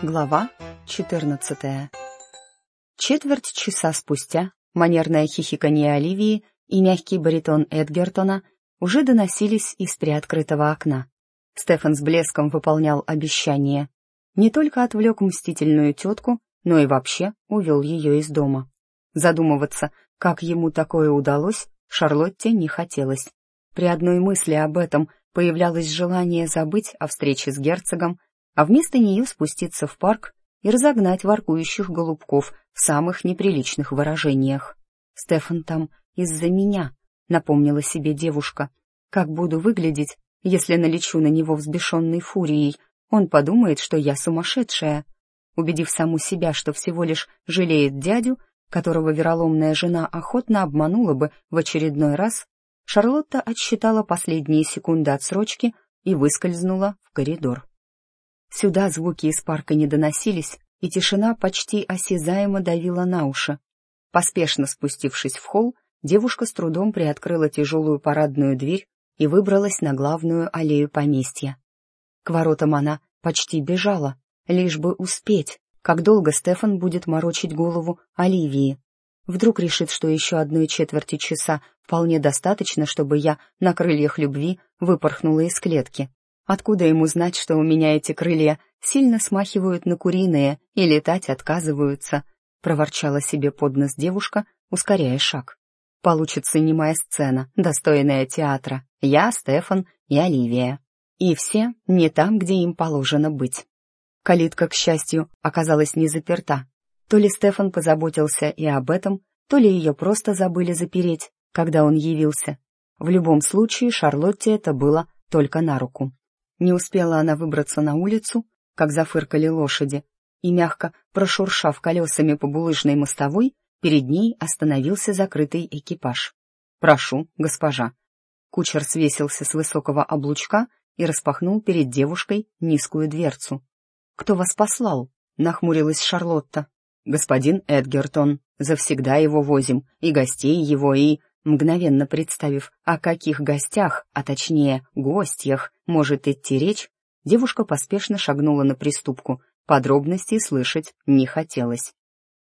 Глава 14 Четверть часа спустя манерное хихиканье Оливии и мягкий баритон Эдгертона уже доносились из приоткрытого окна. Стефан с блеском выполнял обещание. Не только отвлек мстительную тетку, но и вообще увел ее из дома. Задумываться, как ему такое удалось, Шарлотте не хотелось. При одной мысли об этом появлялось желание забыть о встрече с герцогом, а вместо нее спуститься в парк и разогнать воркующих голубков в самых неприличных выражениях. «Стефан там из-за меня», — напомнила себе девушка. «Как буду выглядеть, если налечу на него взбешенной фурией? Он подумает, что я сумасшедшая». Убедив саму себя, что всего лишь жалеет дядю, которого вероломная жена охотно обманула бы в очередной раз, Шарлотта отсчитала последние секунды отсрочки и выскользнула в коридор. Сюда звуки из парка не доносились, и тишина почти осязаемо давила на уши. Поспешно спустившись в холл, девушка с трудом приоткрыла тяжелую парадную дверь и выбралась на главную аллею поместья. К воротам она почти бежала, лишь бы успеть, как долго Стефан будет морочить голову Оливии. Вдруг решит, что еще одной четверти часа вполне достаточно, чтобы я на крыльях любви выпорхнула из клетки. Откуда ему знать, что у меня эти крылья сильно смахивают на куриные и летать отказываются? Проворчала себе под нос девушка, ускоряя шаг. Получится немая сцена, достойная театра. Я, Стефан и Оливия. И все не там, где им положено быть. Калитка, к счастью, оказалась не заперта. То ли Стефан позаботился и об этом, то ли ее просто забыли запереть, когда он явился. В любом случае, Шарлотте это было только на руку. Не успела она выбраться на улицу, как зафыркали лошади, и, мягко прошуршав колесами по булыжной мостовой, перед ней остановился закрытый экипаж. «Прошу, госпожа». Кучер свесился с высокого облучка и распахнул перед девушкой низкую дверцу. «Кто вас послал?» — нахмурилась Шарлотта. «Господин Эдгертон. Завсегда его возим, и гостей его, и...» Мгновенно представив, о каких гостях, а точнее гостьях, может идти речь, девушка поспешно шагнула на приступку. Подробностей слышать не хотелось.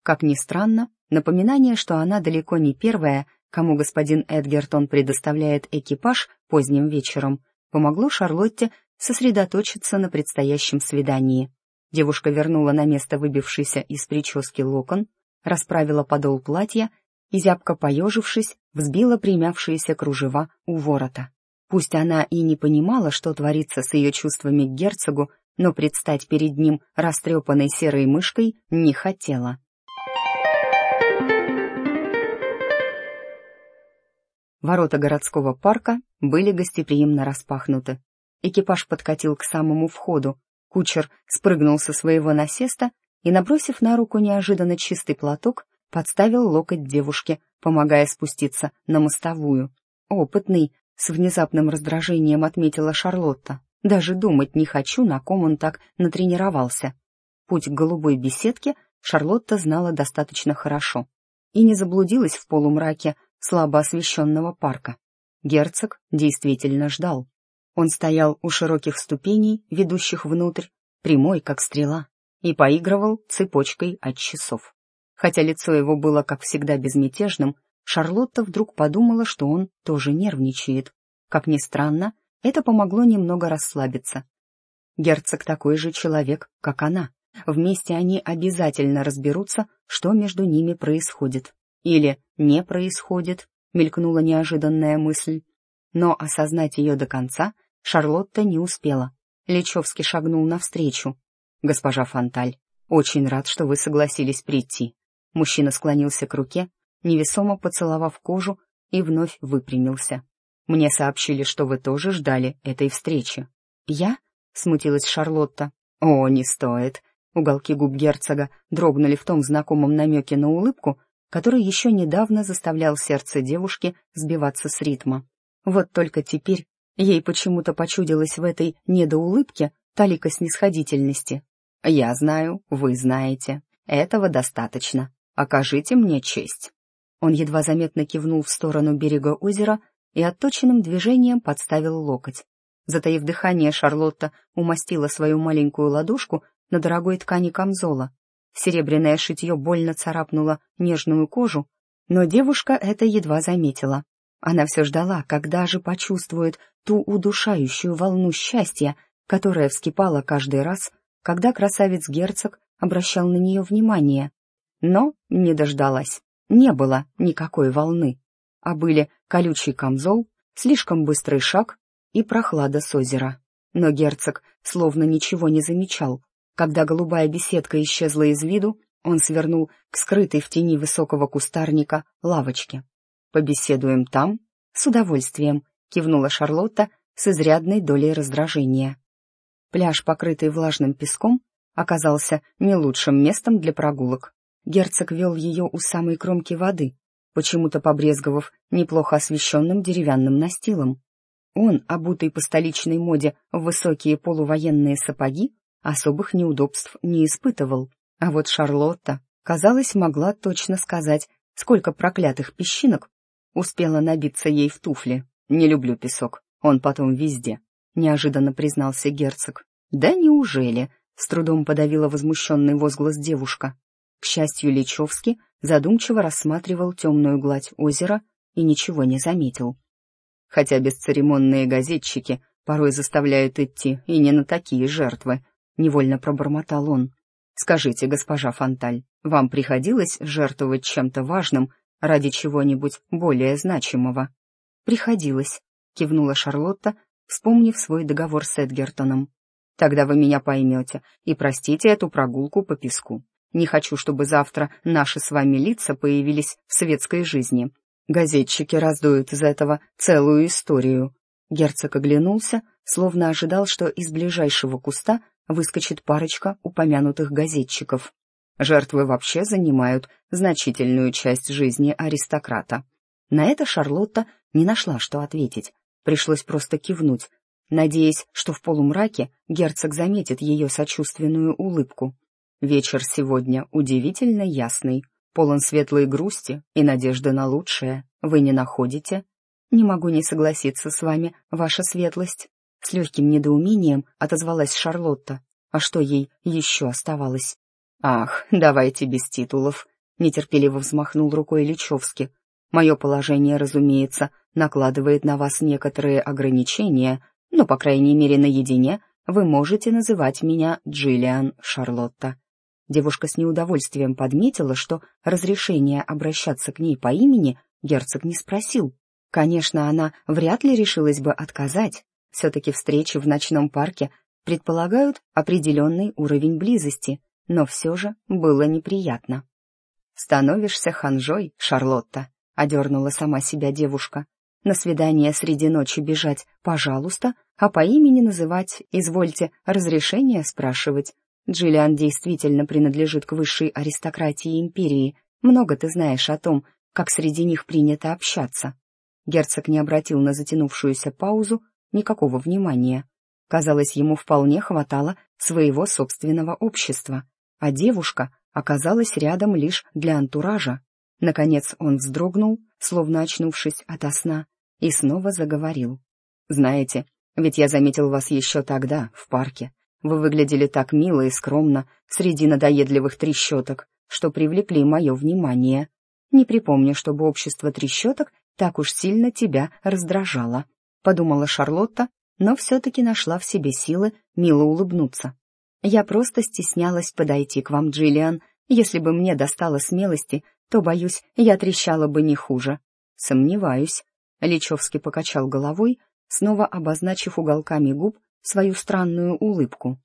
Как ни странно, напоминание, что она далеко не первая, кому господин Эдгертон предоставляет экипаж поздним вечером, помогло Шарлотте сосредоточиться на предстоящем свидании. Девушка вернула на место выбившийся из прически локон, расправила подол платья и, зябко поежившись, взбила примявшиеся кружева у ворота. Пусть она и не понимала, что творится с ее чувствами к герцогу, но предстать перед ним растрепанной серой мышкой не хотела. Ворота городского парка были гостеприимно распахнуты. Экипаж подкатил к самому входу. Кучер спрыгнул со своего насеста и, набросив на руку неожиданно чистый платок, подставил локоть девушке, помогая спуститься на мостовую. «Опытный», — с внезапным раздражением отметила Шарлотта. «Даже думать не хочу, на ком он так натренировался». Путь к голубой беседке Шарлотта знала достаточно хорошо и не заблудилась в полумраке слабо освещенного парка. Герцог действительно ждал. Он стоял у широких ступеней, ведущих внутрь, прямой, как стрела, и поигрывал цепочкой от часов. Хотя лицо его было, как всегда, безмятежным, Шарлотта вдруг подумала, что он тоже нервничает. Как ни странно, это помогло немного расслабиться. Герцог такой же человек, как она. Вместе они обязательно разберутся, что между ними происходит. Или не происходит, мелькнула неожиданная мысль. Но осознать ее до конца Шарлотта не успела. Лечевский шагнул навстречу. «Госпожа Фонталь, очень рад, что вы согласились прийти. Мужчина склонился к руке, невесомо поцеловав кожу, и вновь выпрямился. «Мне сообщили, что вы тоже ждали этой встречи». «Я?» — смутилась Шарлотта. «О, не стоит». Уголки губ герцога дрогнули в том знакомом намеке на улыбку, который еще недавно заставлял сердце девушки сбиваться с ритма. Вот только теперь ей почему-то почудилось в этой недоулыбке талика снисходительности. «Я знаю, вы знаете. Этого достаточно окажите мне честь». Он едва заметно кивнул в сторону берега озера и отточенным движением подставил локоть. Затаив дыхание, Шарлотта умастила свою маленькую ладошку на дорогой ткани камзола. Серебряное шитье больно царапнуло нежную кожу, но девушка это едва заметила. Она все ждала, когда же почувствует ту удушающую волну счастья, которая вскипала каждый раз, когда красавец-герцог обращал на нее внимание. Но не дождалась. Не было никакой волны. А были колючий камзол, слишком быстрый шаг и прохлада с озера. Но герцог словно ничего не замечал. Когда голубая беседка исчезла из виду, он свернул к скрытой в тени высокого кустарника лавочке. «Побеседуем там?» «С удовольствием», — кивнула Шарлотта с изрядной долей раздражения. Пляж, покрытый влажным песком, оказался не лучшим местом для прогулок. Герцог вел ее у самой кромки воды, почему-то побрезговав неплохо освещенным деревянным настилом. Он, обутый по столичной моде в высокие полувоенные сапоги, особых неудобств не испытывал. А вот Шарлотта, казалось, могла точно сказать, сколько проклятых песчинок успела набиться ей в туфли. «Не люблю песок, он потом везде», — неожиданно признался герцог. «Да неужели?» — с трудом подавила возмущенный возглас девушка. К счастью, Личевский задумчиво рассматривал темную гладь озера и ничего не заметил. Хотя бесцеремонные газетчики порой заставляют идти и не на такие жертвы, невольно пробормотал он. Скажите, госпожа Фонталь, вам приходилось жертвовать чем-то важным ради чего-нибудь более значимого? Приходилось, кивнула Шарлотта, вспомнив свой договор с Эдгертоном. Тогда вы меня поймете и простите эту прогулку по песку. Не хочу, чтобы завтра наши с вами лица появились в светской жизни. Газетчики раздуют из этого целую историю. Герцог оглянулся, словно ожидал, что из ближайшего куста выскочит парочка упомянутых газетчиков. Жертвы вообще занимают значительную часть жизни аристократа. На это Шарлотта не нашла, что ответить. Пришлось просто кивнуть, надеясь, что в полумраке герцог заметит ее сочувственную улыбку. Вечер сегодня удивительно ясный, полон светлой грусти и надежды на лучшее. Вы не находите? Не могу не согласиться с вами, ваша светлость. С легким недоумением отозвалась Шарлотта. А что ей еще оставалось? Ах, давайте без титулов. Нетерпеливо взмахнул рукой Личевски. Мое положение, разумеется, накладывает на вас некоторые ограничения, но, по крайней мере, наедине вы можете называть меня Джиллиан Шарлотта. Девушка с неудовольствием подметила, что разрешение обращаться к ней по имени герцог не спросил. Конечно, она вряд ли решилась бы отказать. Все-таки встречи в ночном парке предполагают определенный уровень близости, но все же было неприятно. «Становишься ханжой, Шарлотта», — одернула сама себя девушка. «На свидание среди ночи бежать, пожалуйста, а по имени называть, извольте, разрешение спрашивать. Джиллиан действительно принадлежит к высшей аристократии империи. Много ты знаешь о том, как среди них принято общаться. Герцог не обратил на затянувшуюся паузу никакого внимания. Казалось, ему вполне хватало своего собственного общества, а девушка оказалась рядом лишь для антуража. Наконец он вздрогнул, словно очнувшись ото сна, и снова заговорил. «Знаете, ведь я заметил вас еще тогда, в парке, вы выглядели так мило и скромно среди надоедливых трещоток, что привлекли мое внимание. Не припомню, чтобы общество трещоток так уж сильно тебя раздражало», — подумала Шарлотта, но все-таки нашла в себе силы мило улыбнуться. «Я просто стеснялась подойти к вам, Джиллиан. Если бы мне достало смелости, то, боюсь, я трещала бы не хуже». «Сомневаюсь», — Личевский покачал головой, снова обозначив уголками губ свою странную улыбку.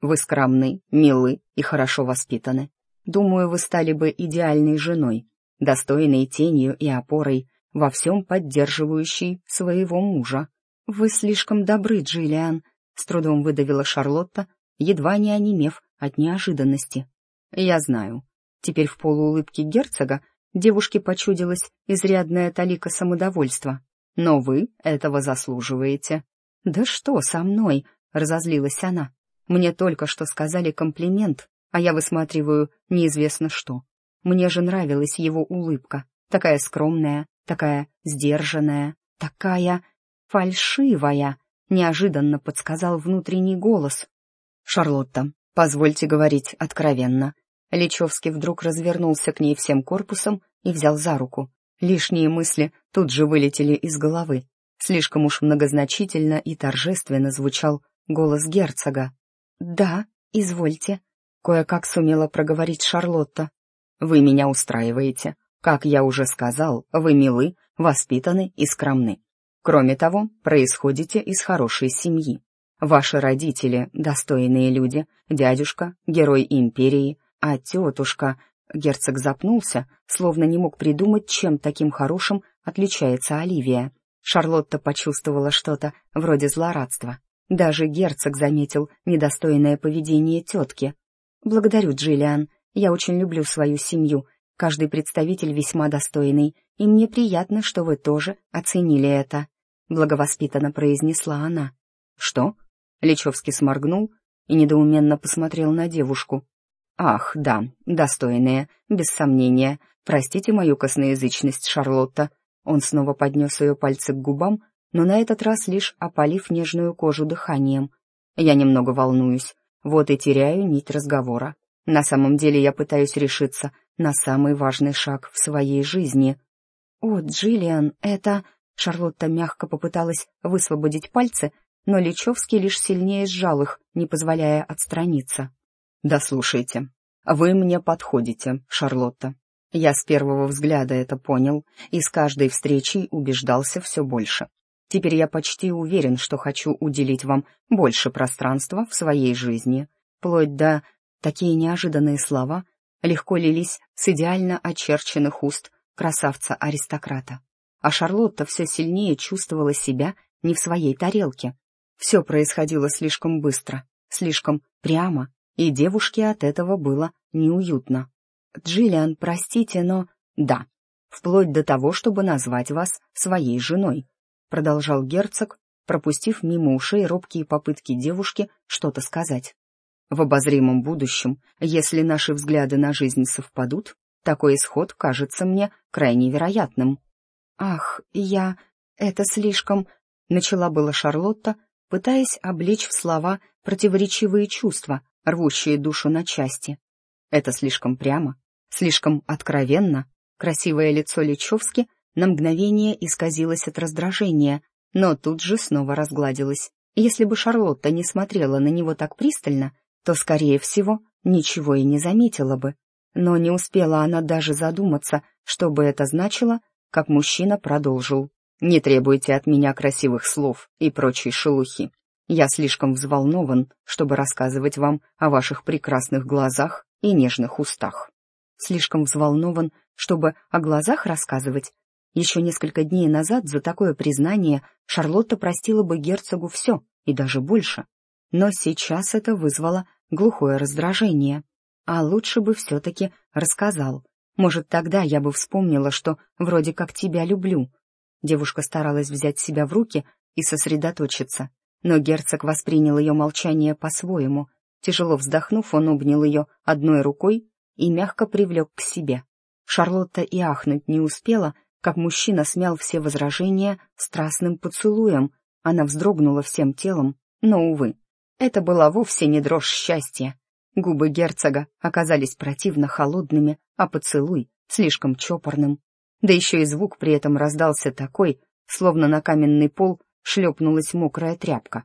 «Вы скромны, милы и хорошо воспитаны. Думаю, вы стали бы идеальной женой, достойной тенью и опорой, во всем поддерживающей своего мужа. Вы слишком добры, Джиллиан», — с трудом выдавила Шарлотта, едва не онемев от неожиданности. «Я знаю». Теперь в полуулыбке герцога девушке почудилась изрядная талика самодовольства. «Но вы этого заслуживаете». «Да что со мной?» — разозлилась она. «Мне только что сказали комплимент, а я высматриваю неизвестно что. Мне же нравилась его улыбка, такая скромная, такая сдержанная, такая фальшивая», — неожиданно подсказал внутренний голос. «Шарлотта, Позвольте говорить откровенно. Личевский вдруг развернулся к ней всем корпусом и взял за руку. Лишние мысли тут же вылетели из головы. Слишком уж многозначительно и торжественно звучал голос герцога. «Да, извольте», — кое-как сумела проговорить Шарлотта. «Вы меня устраиваете. Как я уже сказал, вы милы, воспитаны и скромны. Кроме того, происходите из хорошей семьи. Ваши родители — достойные люди, дядюшка — герой империи, а тетушка... Герцог запнулся, словно не мог придумать, чем таким хорошим отличается Оливия. Шарлотта почувствовала что-то вроде злорадства. Даже герцог заметил недостойное поведение тетки. «Благодарю, Джиллиан. Я очень люблю свою семью. Каждый представитель весьма достойный, и мне приятно, что вы тоже оценили это», — благовоспитанно произнесла она. «Что?» — Личевский сморгнул и недоуменно посмотрел на девушку. «Ах, да, достойные, без сомнения. Простите мою косноязычность, Шарлотта». Он снова поднес ее пальцы к губам, но на этот раз лишь опалив нежную кожу дыханием. Я немного волнуюсь, вот и теряю нить разговора. На самом деле я пытаюсь решиться на самый важный шаг в своей жизни. «О, Джиллиан, это...» Шарлотта мягко попыталась высвободить пальцы, но Личевский лишь сильнее сжал их, не позволяя отстраниться. «Да слушайте, вы мне подходите, Шарлотта. Я с первого взгляда это понял и с каждой встречей убеждался все больше. Теперь я почти уверен, что хочу уделить вам больше пространства в своей жизни, вплоть до... Такие неожиданные слова легко лились с идеально очерченных уст красавца-аристократа. А Шарлотта все сильнее чувствовала себя не в своей тарелке. Все происходило слишком быстро, слишком прямо и девушке от этого было неуютно. «Джиллиан, простите, но...» «Да, вплоть до того, чтобы назвать вас своей женой», продолжал герцог, пропустив мимо ушей робкие попытки девушки что-то сказать. «В обозримом будущем, если наши взгляды на жизнь совпадут, такой исход кажется мне крайне вероятным». «Ах, я... это слишком...» — начала была Шарлотта, пытаясь облечь в слова противоречивые чувства, рвущие душу на части. Это слишком прямо, слишком откровенно. Красивое лицо Личевски на мгновение исказилось от раздражения, но тут же снова разгладилось. Если бы Шарлотта не смотрела на него так пристально, то, скорее всего, ничего и не заметила бы. Но не успела она даже задуматься, что бы это значило, как мужчина продолжил. «Не требуйте от меня красивых слов и прочей шелухи. Я слишком взволнован, чтобы рассказывать вам о ваших прекрасных глазах и нежных устах. Слишком взволнован, чтобы о глазах рассказывать. Еще несколько дней назад за такое признание Шарлотта простила бы герцогу все, и даже больше. Но сейчас это вызвало глухое раздражение. А лучше бы все-таки рассказал. Может, тогда я бы вспомнила, что вроде как тебя люблю. Девушка старалась взять себя в руки и сосредоточиться. Но герцог воспринял ее молчание по-своему. Тяжело вздохнув, он обнял ее одной рукой и мягко привлек к себе. Шарлотта и ахнуть не успела, как мужчина смял все возражения страстным поцелуем. Она вздрогнула всем телом, но, увы, это была вовсе не дрожь счастья. Губы герцога оказались противно холодными, а поцелуй слишком чопорным. Да еще и звук при этом раздался такой, словно на каменный пол шлепнулась мокрая тряпка.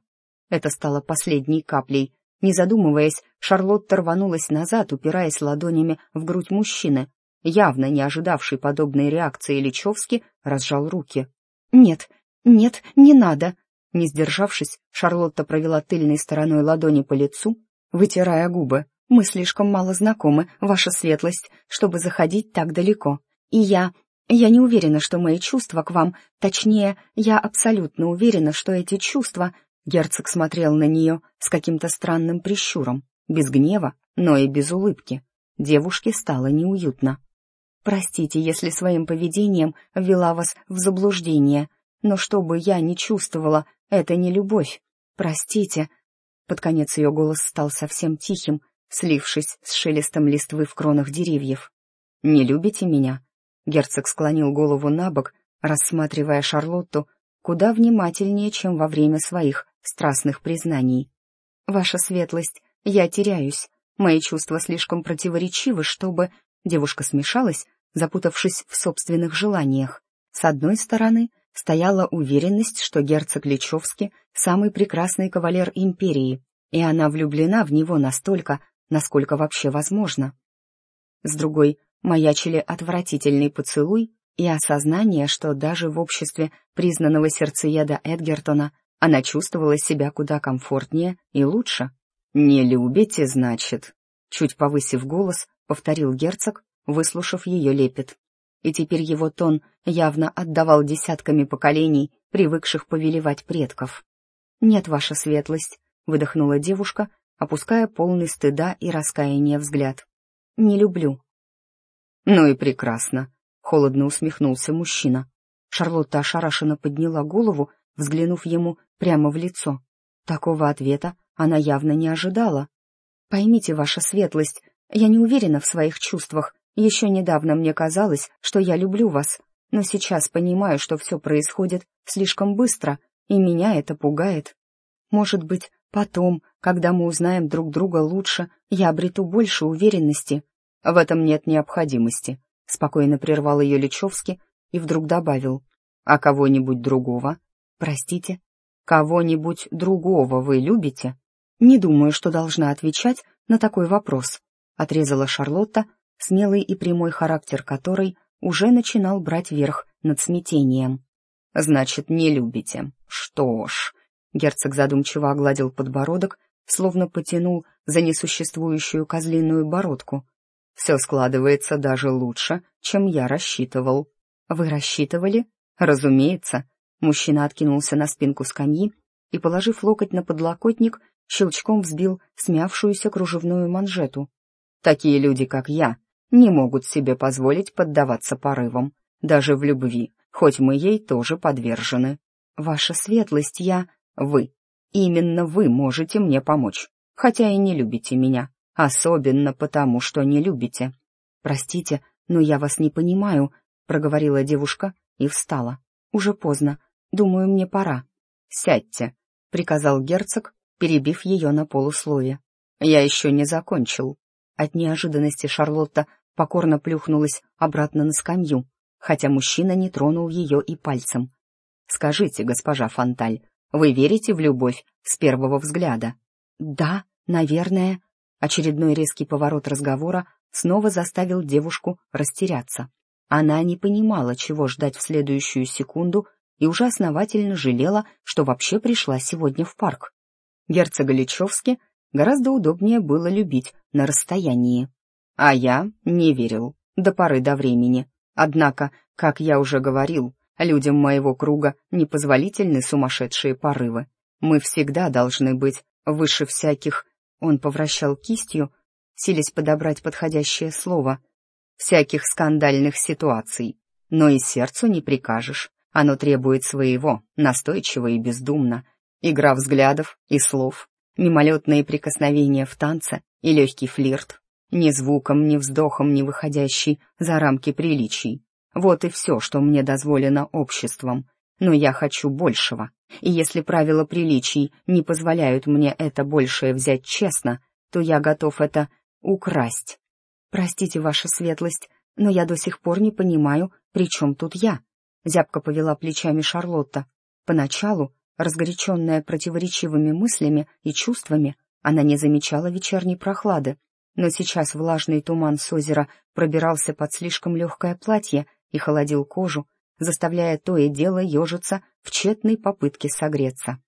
Это стало последней каплей. Не задумываясь, Шарлотта рванулась назад, упираясь ладонями в грудь мужчины. Явно не ожидавший подобной реакции Личевски разжал руки. «Нет, нет, не надо!» Не сдержавшись, Шарлотта провела тыльной стороной ладони по лицу, вытирая губы. «Мы слишком мало знакомы, ваша светлость, чтобы заходить так далеко. И я я не уверена, что мои чувства к вам, точнее, я абсолютно уверена, что эти чувства... Герцог смотрел на нее с каким-то странным прищуром, без гнева, но и без улыбки. Девушке стало неуютно. «Простите, если своим поведением ввела вас в заблуждение, но что бы я ни чувствовала, это не любовь. Простите». Под конец ее голос стал совсем тихим, слившись с шелестом листвы в кронах деревьев. «Не любите меня?» Герцог склонил голову на бок, рассматривая Шарлотту куда внимательнее, чем во время своих страстных признаний. «Ваша светлость, я теряюсь. Мои чувства слишком противоречивы, чтобы...» Девушка смешалась, запутавшись в собственных желаниях. С одной стороны, стояла уверенность, что герцог Личевский — самый прекрасный кавалер империи, и она влюблена в него настолько, насколько вообще возможно. С другой, маячили отвратительный поцелуй и осознание, что даже в обществе признанного сердцееда Эдгертона она чувствовала себя куда комфортнее и лучше. «Не любите, значит?» Чуть повысив голос, повторил герцог, выслушав ее лепет. И теперь его тон явно отдавал десятками поколений, привыкших повелевать предков. «Нет, ваша светлость», — выдохнула девушка, опуская полный стыда и раскаяния взгляд. «Не люблю». «Ну и прекрасно», — холодно усмехнулся мужчина. Шарлотта ошарашенно подняла голову, взглянув ему прямо в лицо. Такого ответа она явно не ожидала. «Поймите, ваша светлость, я не уверена в своих чувствах. Еще недавно мне казалось, что я люблю вас, но сейчас понимаю, что все происходит слишком быстро, и меня это пугает. Может быть, потом, когда мы узнаем друг друга лучше, я обрету больше уверенности. В этом нет необходимости», — спокойно прервал ее Личевский и вдруг добавил. «А кого-нибудь другого?» «Простите?» «Кого-нибудь другого вы любите?» «Не думаю, что должна отвечать на такой вопрос», — отрезала Шарлотта, смелый и прямой характер которой уже начинал брать верх над смятением. «Значит, не любите. Что ж...» Герцог задумчиво огладил подбородок, словно потянул за несуществующую козлиную бородку. «Все складывается даже лучше, чем я рассчитывал». «Вы рассчитывали?» «Разумеется». Мужчина откинулся на спинку скамьи и, положив локоть на подлокотник, щелчком взбил смявшуюся кружевную манжету. «Такие люди, как я, не могут себе позволить поддаваться порывам, даже в любви, хоть мы ей тоже подвержены. Ваша светлость, я... Вы. Именно вы можете мне помочь, хотя и не любите меня, особенно потому, что не любите. Простите, но я вас не понимаю, проговорила девушка и встала. Уже поздно. Думаю, мне пора. Сядьте, приказал герцог, перебив ее на полуслове. Я еще не закончил. От неожиданности Шарлотта покорно плюхнулась обратно на скамью, хотя мужчина не тронул ее и пальцем. «Скажите, госпожа Фонталь, вы верите в любовь с первого взгляда?» «Да, наверное». Очередной резкий поворот разговора снова заставил девушку растеряться. Она не понимала, чего ждать в следующую секунду, и уже основательно жалела, что вообще пришла сегодня в парк. Герцога Личевски гораздо удобнее было любить на расстоянии. А я не верил до поры до времени. Однако, как я уже говорил, людям моего круга непозволительны сумасшедшие порывы. Мы всегда должны быть выше всяких... Он повращал кистью, силясь подобрать подходящее слово. Всяких скандальных ситуаций. Но и сердцу не прикажешь. Оно требует своего, настойчиво и бездумно. Игра взглядов и слов, мимолетные прикосновения в танце и легкий флирт, ни звуком, ни вздохом не выходящий за рамки приличий. Вот и все, что мне дозволено обществом. Но я хочу большего, и если правила приличий не позволяют мне это большее взять честно, то я готов это украсть. Простите, ваша светлость, но я до сих пор не понимаю, при чем тут я. Зябко повела плечами Шарлотта. Поначалу Разгоряченная противоречивыми мыслями и чувствами, она не замечала вечерней прохлады, но сейчас влажный туман с озера пробирался под слишком легкое платье и холодил кожу, заставляя то и дело ежиться в тщетной попытке согреться.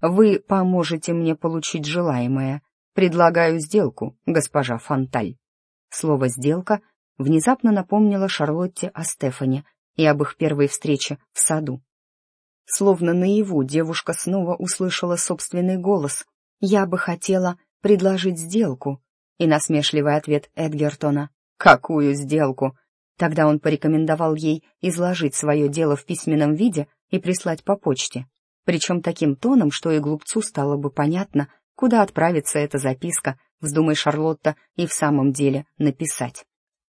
«Вы поможете мне получить желаемое. Предлагаю сделку, госпожа Фонталь». Слово «сделка» внезапно напомнило Шарлотте о Стефане и об их первой встрече в саду. Словно наяву девушка снова услышала собственный голос. «Я бы хотела предложить сделку». И насмешливый ответ Эдгертона. «Какую сделку?» Тогда он порекомендовал ей изложить свое дело в письменном виде и прислать по почте. Причем таким тоном, что и глупцу стало бы понятно, куда отправится эта записка, вздумай Шарлотта и в самом деле написать.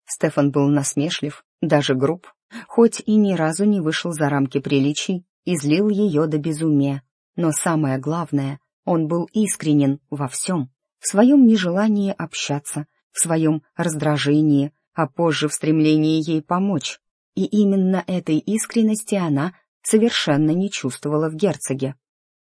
Стефан был насмешлив, даже груб, хоть и ни разу не вышел за рамки приличий излил ее до безумия. Но самое главное, он был искренен во всем. в своем нежелании общаться, в своем раздражении, а позже в стремлении ей помочь. И именно этой искренности она совершенно не чувствовала в герцоге.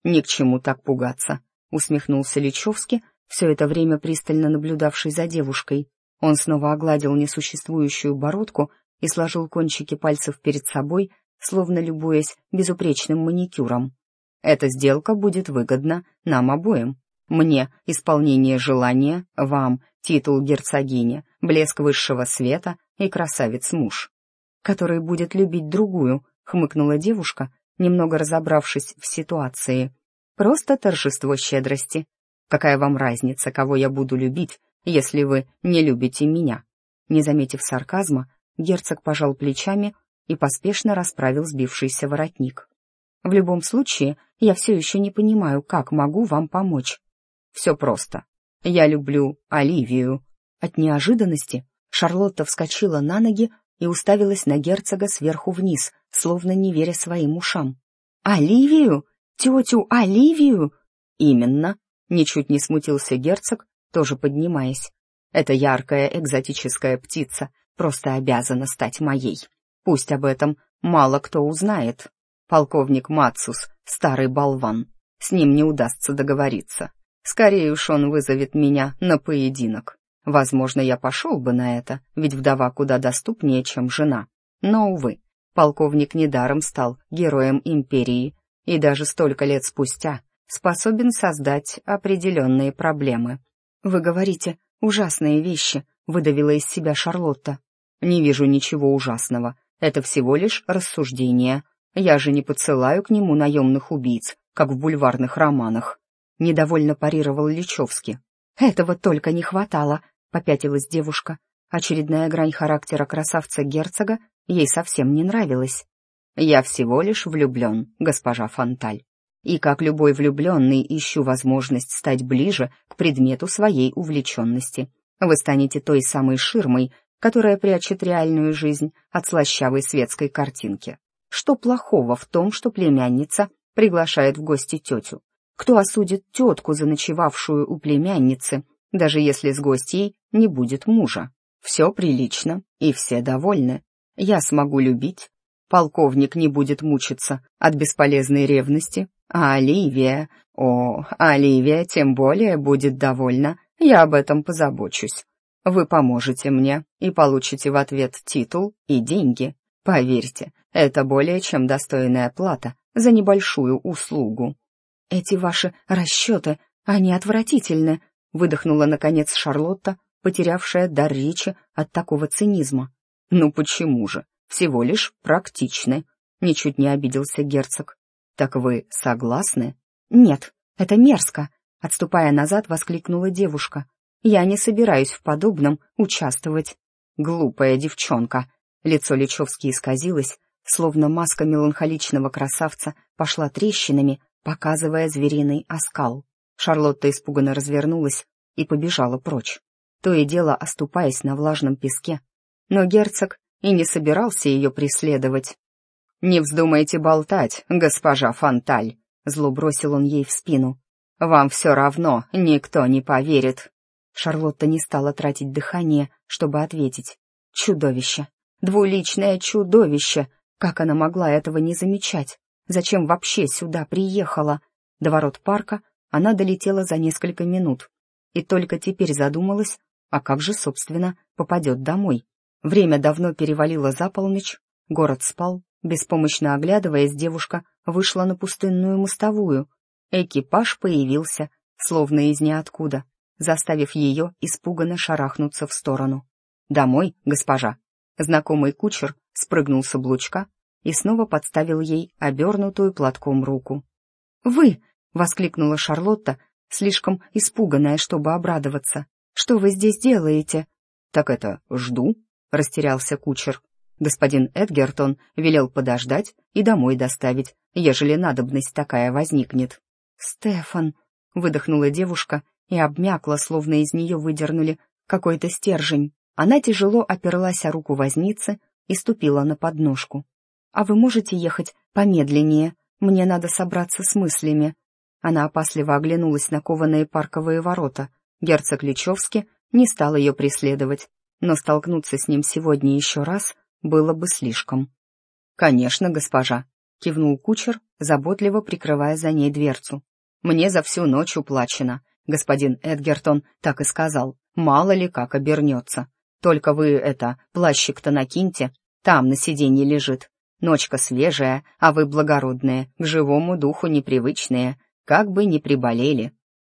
«Ни к чему так пугаться», — усмехнулся Личевский, все это время пристально наблюдавший за девушкой. Он снова огладил несуществующую бородку и сложил кончики пальцев перед собой, словно любуясь безупречным маникюром. «Эта сделка будет выгодна нам обоим. Мне — исполнение желания, вам — титул герцогини, блеск высшего света и красавец-муж, который будет любить другую», — хмыкнула девушка, немного разобравшись в ситуации. «Просто торжество щедрости. Какая вам разница, кого я буду любить, если вы не любите меня?» Не заметив сарказма, герцог пожал плечами и поспешно расправил сбившийся воротник. «В любом случае, я все еще не понимаю, как могу вам помочь. Все просто. Я люблю Оливию». От неожиданности Шарлотта вскочила на ноги и уставилась на герцога сверху вниз, словно не веря своим ушам. «Оливию? Тетю Оливию?» «Именно», — ничуть не смутился герцог, тоже поднимаясь. «Это яркая экзотическая птица, просто обязана стать моей. Пусть об этом мало кто узнает. Полковник Мацус — старый болван. С ним не удастся договориться. Скорее уж он вызовет меня на поединок. Возможно, я пошел бы на это, ведь вдова куда доступнее, чем жена. Но, увы, полковник недаром стал героем империи и даже столько лет спустя способен создать определенные проблемы. «Вы говорите ужасные вещи», — выдавила из себя Шарлотта. «Не вижу ничего ужасного. Это всего лишь рассуждение. Я же не подсылаю к нему наемных убийц, как в бульварных романах». Недовольно парировал Личевский. «Этого только не хватало», — попятилась девушка. Очередная грань характера красавца-герцога ей совсем не нравилась. «Я всего лишь влюблен, госпожа Фонталь и, как любой влюбленный, ищу возможность стать ближе к предмету своей увлеченности. Вы станете той самой ширмой, которая прячет реальную жизнь от слащавой светской картинки. Что плохого в том, что племянница приглашает в гости тетю? Кто осудит тетку, заночевавшую у племянницы, даже если с гостьей не будет мужа? Все прилично, и все довольны. Я смогу любить. Полковник не будет мучиться от бесполезной ревности, а Оливия... О, Оливия тем более будет довольна, я об этом позабочусь. Вы поможете мне и получите в ответ титул и деньги. Поверьте, это более чем достойная плата за небольшую услугу. Эти ваши расчеты, они отвратительны, выдохнула, наконец, Шарлотта, потерявшая дар речи от такого цинизма. Ну почему же? Всего лишь практичны. Ничуть не обиделся герцог. «Так вы согласны?» «Нет, это мерзко», — отступая назад, воскликнула девушка. «Я не собираюсь в подобном участвовать». «Глупая девчонка!» Лицо Личевски исказилось, словно маска меланхоличного красавца пошла трещинами, показывая звериный оскал. Шарлотта испуганно развернулась и побежала прочь, то и дело оступаясь на влажном песке. Но герцог и не собирался ее преследовать. «Не вздумайте болтать, госпожа Фонталь», — зло бросил он ей в спину. «Вам все равно никто не поверит». Шарлотта не стала тратить дыхание, чтобы ответить. «Чудовище! Двуличное чудовище! Как она могла этого не замечать? Зачем вообще сюда приехала?» До ворот парка она долетела за несколько минут и только теперь задумалась, а как же, собственно, попадет домой. Время давно перевалило за полночь, город спал, Беспомощно оглядываясь, девушка вышла на пустынную мостовую. Экипаж появился, словно из ниоткуда, заставив ее испуганно шарахнуться в сторону. «Домой, госпожа!» Знакомый кучер спрыгнул с облучка и снова подставил ей обернутую платком руку. «Вы!» — воскликнула Шарлотта, слишком испуганная, чтобы обрадоваться. «Что вы здесь делаете?» «Так это жду», — растерялся кучер. Господин Эдгертон велел подождать и домой доставить, ежели надобность такая возникнет. «Стефан!» — выдохнула девушка и обмякла, словно из нее выдернули какой-то стержень. Она тяжело оперлась о руку возницы и ступила на подножку. «А вы можете ехать помедленнее? Мне надо собраться с мыслями». Она опасливо оглянулась на кованые парковые ворота. Герцог Личевский не стал ее преследовать, но столкнуться с ним сегодня еще раз было бы слишком. «Конечно, госпожа», — кивнул кучер, заботливо прикрывая за ней дверцу. «Мне за всю ночь уплачено. Господин Эдгертон так и сказал. Мало ли как обернется. Только вы, это, плащик-то накиньте. Там на сиденье лежит. Ночка свежая, а вы благородные, к живому духу непривычные, как бы не приболели».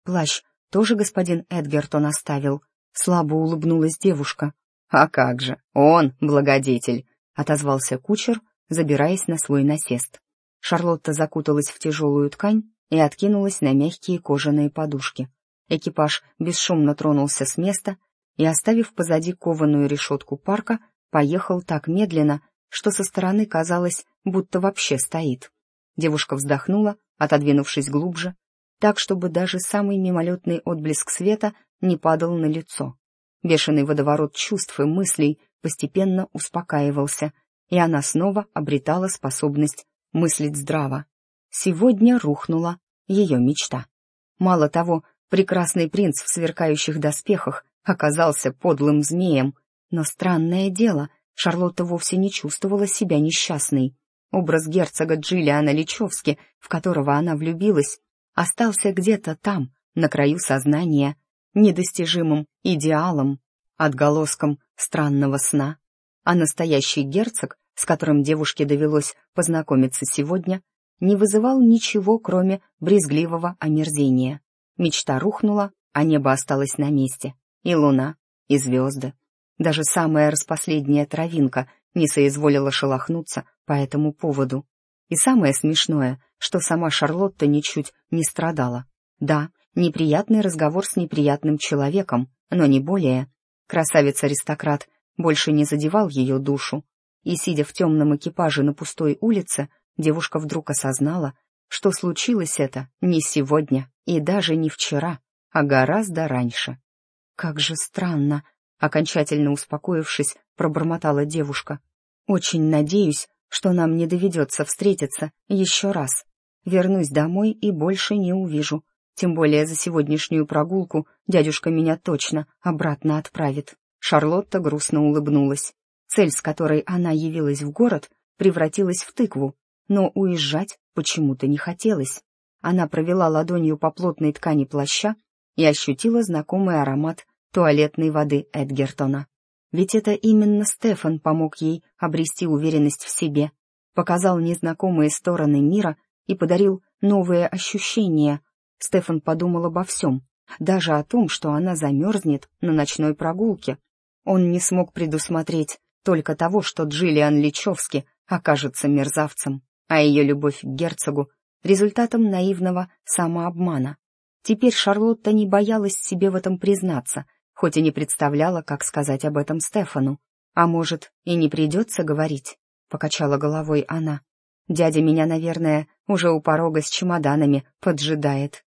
«Плащ тоже господин Эдгертон оставил?» Слабо улыбнулась девушка. «А как же, он благодетель», — отозвался кучер, забираясь на свой насест. Шарлотта закуталась в тяжелую ткань и откинулась на мягкие кожаные подушки. Экипаж бесшумно тронулся с места и, оставив позади кованую решетку парка, поехал так медленно, что со стороны казалось, будто вообще стоит. Девушка вздохнула, отодвинувшись глубже, так, чтобы даже самый мимолетный отблеск света не падал на лицо. Бешеный водоворот чувств и мыслей постепенно успокаивался, и она снова обретала способность мыслить здраво. Сегодня рухнула ее мечта. Мало того, прекрасный принц в сверкающих доспехах оказался подлым змеем, но странное дело, Шарлотта вовсе не чувствовала себя несчастной. Образ герцога Джиллиана Личевски, в которого она влюбилась, остался где-то там, на краю сознания, недостижимым идеалом, отголоском странного сна. А настоящий герцог, с которым девушке довелось познакомиться сегодня, не вызывал ничего, кроме брезгливого омерзения. Мечта рухнула, а небо осталось на месте. И луна, и звезды. Даже самая распоследняя травинка не соизволила шелохнуться по этому поводу. И самое смешное, что сама Шарлотта ничуть не страдала. Да, неприятный разговор с неприятным человеком, но не более. Красавец-аристократ больше не задевал ее душу. И, сидя в темном экипаже на пустой улице, девушка вдруг осознала, что случилось это не сегодня и даже не вчера, а гораздо раньше. «Как же странно!» — окончательно успокоившись, пробормотала девушка. «Очень надеюсь, что нам не доведется встретиться еще раз. Вернусь домой и больше не увижу. Тем более за сегодняшнюю прогулку дядюшка меня точно обратно отправит. Шарлотта грустно улыбнулась. Цель, с которой она явилась в город, превратилась в тыкву, но уезжать почему-то не хотелось. Она провела ладонью по плотной ткани плаща и ощутила знакомый аромат туалетной воды Эдгертона. Ведь это именно Стефан помог ей обрести уверенность в себе, показал незнакомые стороны мира и подарил новые ощущения, Стефан подумал обо всем, даже о том, что она замерзнет на ночной прогулке. Он не смог предусмотреть только того, что Джиллиан Личевски окажется мерзавцем, а ее любовь к герцогу — результатом наивного самообмана. Теперь Шарлотта не боялась себе в этом признаться, хоть и не представляла, как сказать об этом Стефану. «А может, и не придется говорить?» — покачала головой она. «Дядя меня, наверное, уже у порога с чемоданами поджидает».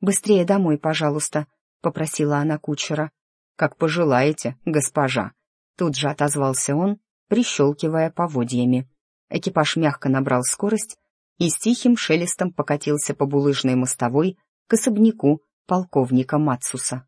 «Быстрее домой, пожалуйста», — попросила она кучера. «Как пожелаете, госпожа», — тут же отозвался он, прищелкивая поводьями. Экипаж мягко набрал скорость и с тихим шелестом покатился по булыжной мостовой к особняку полковника Мацуса.